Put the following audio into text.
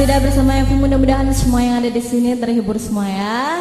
Tidak bersama yang mudah-mudahan semua yang ada di sini terhibur semua ya.